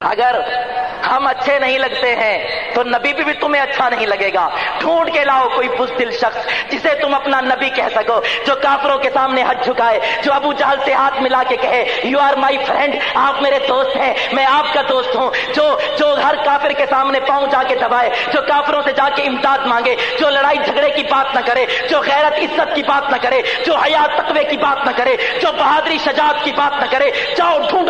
अगर हम अच्छे नहीं लगते हैं तो नबी भी, भी तुम्हें अच्छा नहीं लगेगा। ढूंढ के लाओ कोई बुजदिल शख्स जिसे तुम अपना नबी कह सको जो काफरों के सामने हाथ झुकाए जो अबू जहल से हाथ मिला के कहे यू आर माई फ्रेंड आप मेरे दोस्त हैं मैं आपका दोस्त हूँ। जो जो हर काफिर के सामने पाँव जाके दबाए जो काफरों से जाके इमदाद मांगे जो लड़ाई झगड़े की बात ना करे जो गैरत इज़्ज़त की बात ना करे जो हयात तकवे की बात ना करे जो बहादरी शजात की बात ना करे जाओ ढूंढो